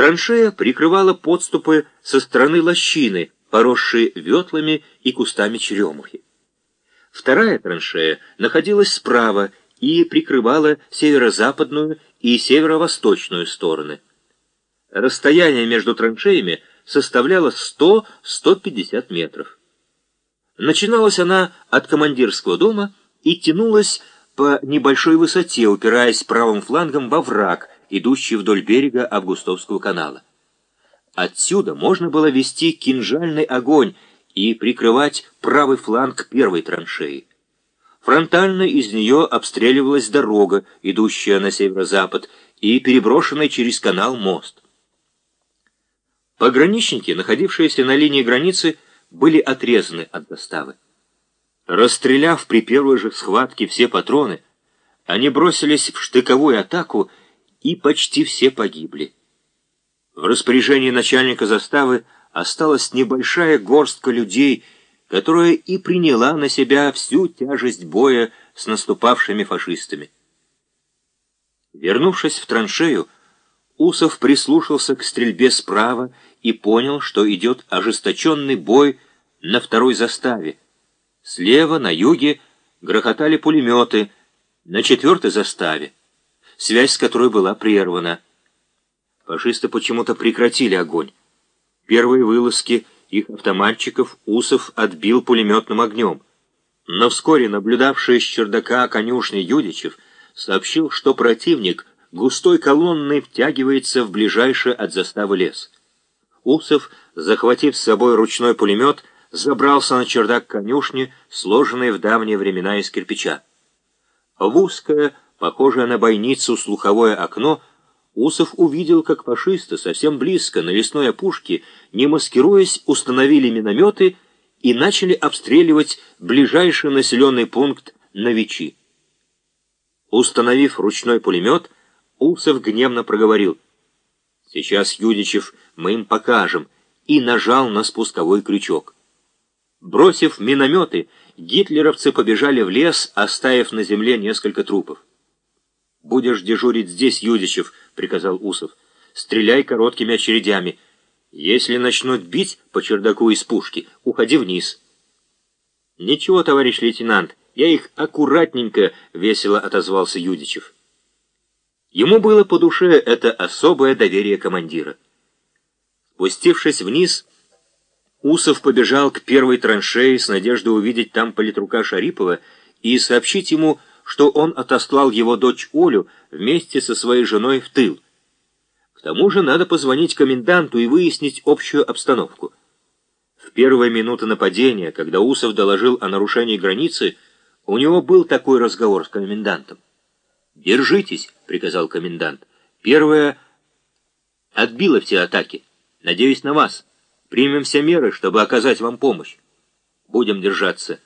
Траншея прикрывала подступы со стороны лощины, поросшие ветлами и кустами черемухи. Вторая траншея находилась справа и прикрывала северо-западную и северо-восточную стороны. Расстояние между траншеями составляло 100-150 метров. Начиналась она от командирского дома и тянулась по небольшой высоте, упираясь правым флангом во враг, идущий вдоль берега Августовского канала. Отсюда можно было вести кинжальный огонь и прикрывать правый фланг первой траншеи. Фронтально из нее обстреливалась дорога, идущая на северо-запад, и переброшенный через канал мост. Пограничники, находившиеся на линии границы, были отрезаны от доставы. Расстреляв при первой же схватке все патроны, они бросились в штыковую атаку, и почти все погибли. В распоряжении начальника заставы осталась небольшая горстка людей, которая и приняла на себя всю тяжесть боя с наступавшими фашистами. Вернувшись в траншею, Усов прислушался к стрельбе справа и понял, что идет ожесточенный бой на второй заставе. Слева, на юге, грохотали пулеметы, на четвертой заставе, связь с которой была прервана. Фашисты почему-то прекратили огонь. Первые вылазки их автоматчиков Усов отбил пулеметным огнем. Но вскоре наблюдавший с чердака конюшни Юдичев сообщил, что противник густой колонной втягивается в ближайший от заставы лес. Усов, захватив с собой ручной пулемет, забрался на чердак конюшни, сложенной в давние времена из кирпича. В узкое, похожее на бойницу слуховое окно, Усов увидел, как фашисты совсем близко на лесной опушке, не маскируясь, установили минометы и начали обстреливать ближайший населенный пункт Новичи. Установив ручной пулемет, Усов гневно проговорил. «Сейчас, Юдичев, мы им покажем», и нажал на спусковой крючок. Бросив минометы, гитлеровцы побежали в лес, оставив на земле несколько трупов. «Будешь дежурить здесь, Юдичев», — приказал Усов. «Стреляй короткими очередями. Если начнут бить по чердаку из пушки, уходи вниз». «Ничего, товарищ лейтенант, я их аккуратненько», — весело отозвался Юдичев. Ему было по душе это особое доверие командира. Спустившись вниз, Усов побежал к первой траншеи с надеждой увидеть там политрука Шарипова и сообщить ему, что он отослал его дочь Олю вместе со своей женой в тыл. К тому же надо позвонить коменданту и выяснить общую обстановку. В первые минуты нападения, когда Усов доложил о нарушении границы, у него был такой разговор с комендантом. «Держитесь», — приказал комендант. «Первое отбило все атаки. Надеюсь на вас». Примем все меры, чтобы оказать вам помощь. Будем держаться.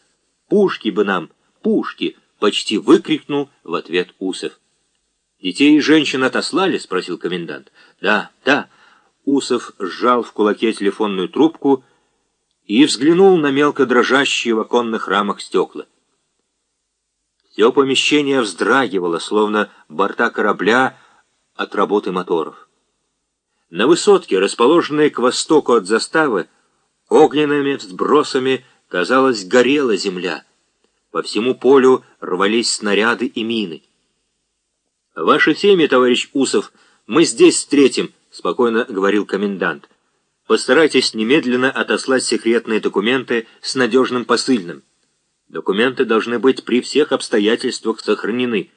Пушки бы нам, пушки!» — почти выкрикнул в ответ Усов. «Детей и женщин отослали?» — спросил комендант. «Да, да». Усов сжал в кулаке телефонную трубку и взглянул на мелко дрожащие в оконных рамах стекла. Все помещение вздрагивало, словно борта корабля от работы моторов. На высотке, расположенной к востоку от заставы, огненными взбросами, казалось, горела земля. По всему полю рвались снаряды и мины. «Ваши семьи, товарищ Усов, мы здесь встретим», — спокойно говорил комендант. «Постарайтесь немедленно отослать секретные документы с надежным посыльным. Документы должны быть при всех обстоятельствах сохранены.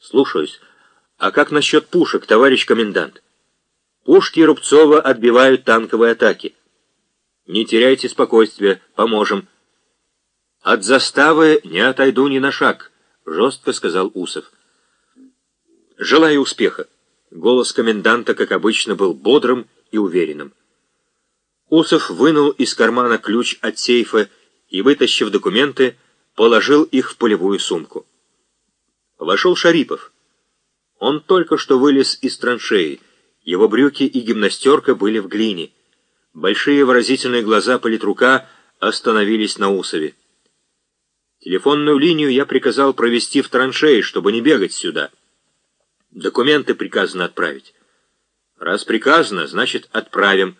Слушаюсь. А как насчет пушек, товарищ комендант?» Пушки Рубцова отбивают танковые атаки. Не теряйте спокойствия, поможем. От заставы не отойду ни на шаг, жестко сказал Усов. Желаю успеха. Голос коменданта, как обычно, был бодрым и уверенным. Усов вынул из кармана ключ от сейфа и, вытащив документы, положил их в полевую сумку. Вошел Шарипов. Он только что вылез из траншеи, его брюки и гимнастерка были в глине. Большие выразительные глаза политрука остановились на Усове. Телефонную линию я приказал провести в траншеи, чтобы не бегать сюда. Документы приказано отправить. Раз приказано, значит, отправим.